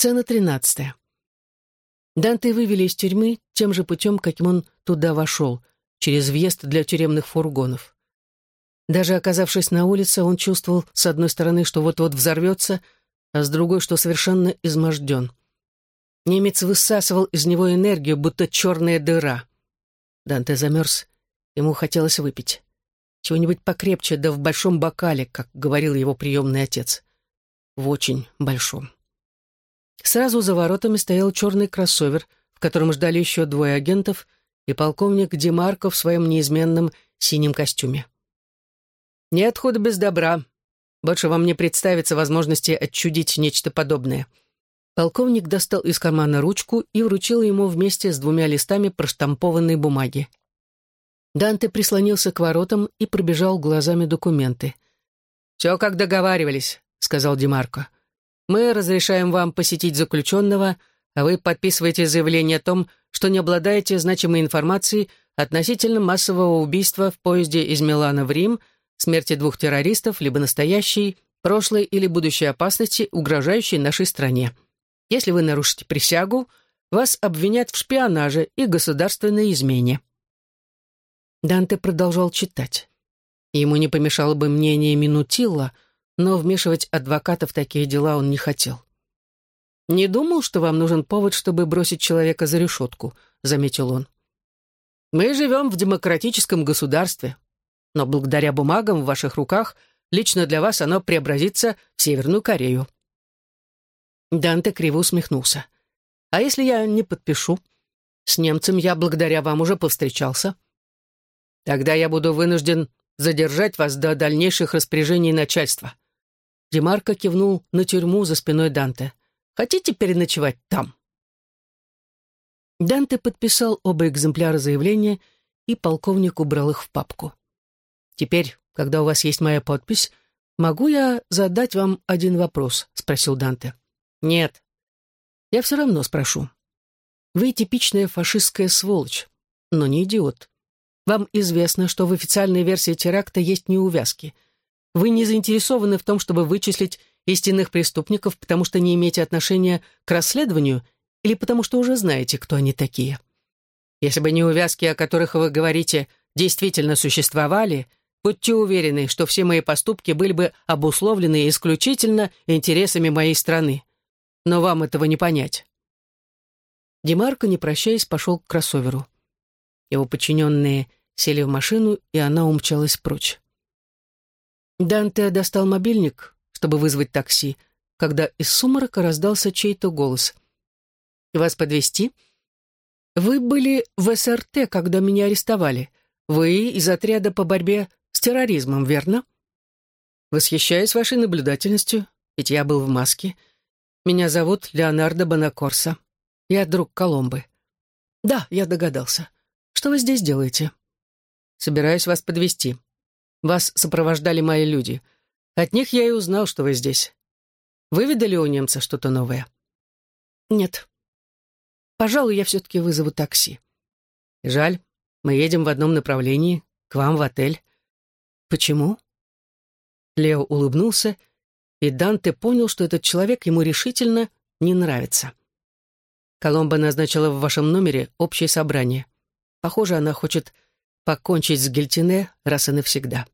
Сцена тринадцатая. Данте вывели из тюрьмы тем же путем, каким он туда вошел, через въезд для тюремных фургонов. Даже оказавшись на улице, он чувствовал, с одной стороны, что вот-вот взорвется, а с другой, что совершенно изможден. Немец высасывал из него энергию, будто черная дыра. Данте замерз, ему хотелось выпить. Чего-нибудь покрепче, да в большом бокале, как говорил его приемный отец. В очень большом. Сразу за воротами стоял черный кроссовер, в котором ждали еще двое агентов и полковник Демарко в своем неизменном синем костюме. «Нет худа без добра. Больше вам не представится возможности отчудить нечто подобное». Полковник достал из кармана ручку и вручил ему вместе с двумя листами проштампованной бумаги. Данте прислонился к воротам и пробежал глазами документы. «Все, как договаривались», — сказал Демарко. «Мы разрешаем вам посетить заключенного, а вы подписываете заявление о том, что не обладаете значимой информацией относительно массового убийства в поезде из Милана в Рим, смерти двух террористов, либо настоящей, прошлой или будущей опасности, угрожающей нашей стране. Если вы нарушите присягу, вас обвинят в шпионаже и государственной измене». Данте продолжал читать. Ему не помешало бы мнение Минутилла, но вмешивать адвоката в такие дела он не хотел. «Не думал, что вам нужен повод, чтобы бросить человека за решетку», — заметил он. «Мы живем в демократическом государстве, но благодаря бумагам в ваших руках лично для вас оно преобразится в Северную Корею». Данте криво усмехнулся. «А если я не подпишу? С немцем я благодаря вам уже повстречался». Тогда я буду вынужден задержать вас до дальнейших распоряжений начальства». Демарко кивнул на тюрьму за спиной Данте. «Хотите переночевать там?» Данте подписал оба экземпляра заявления, и полковник убрал их в папку. «Теперь, когда у вас есть моя подпись, могу я задать вам один вопрос?» — спросил Данте. «Нет. Я все равно спрошу. Вы типичная фашистская сволочь, но не идиот. Вам известно, что в официальной версии теракта есть неувязки. Вы не заинтересованы в том, чтобы вычислить истинных преступников, потому что не имеете отношения к расследованию или потому что уже знаете, кто они такие. Если бы неувязки, о которых вы говорите, действительно существовали, будьте уверены, что все мои поступки были бы обусловлены исключительно интересами моей страны. Но вам этого не понять. Демарко, не прощаясь, пошел к кроссоверу. Его подчиненные сели в машину, и она умчалась прочь. Данте достал мобильник, чтобы вызвать такси, когда из сумрака раздался чей-то голос. «Вас подвести? Вы были в СРТ, когда меня арестовали. Вы из отряда по борьбе с терроризмом, верно?» «Восхищаюсь вашей наблюдательностью, ведь я был в маске. Меня зовут Леонардо Бонакорса. Я друг Коломбы». «Да, я догадался. Что вы здесь делаете?» «Собираюсь вас подвести. Вас сопровождали мои люди. От них я и узнал, что вы здесь. Выведали у немца что-то новое?» «Нет. Пожалуй, я все-таки вызову такси». «Жаль. Мы едем в одном направлении, к вам в отель». «Почему?» Лео улыбнулся, и Данте понял, что этот человек ему решительно не нравится. Коломба назначила в вашем номере общее собрание. Похоже, она хочет покончить с Гельтине раз и навсегда.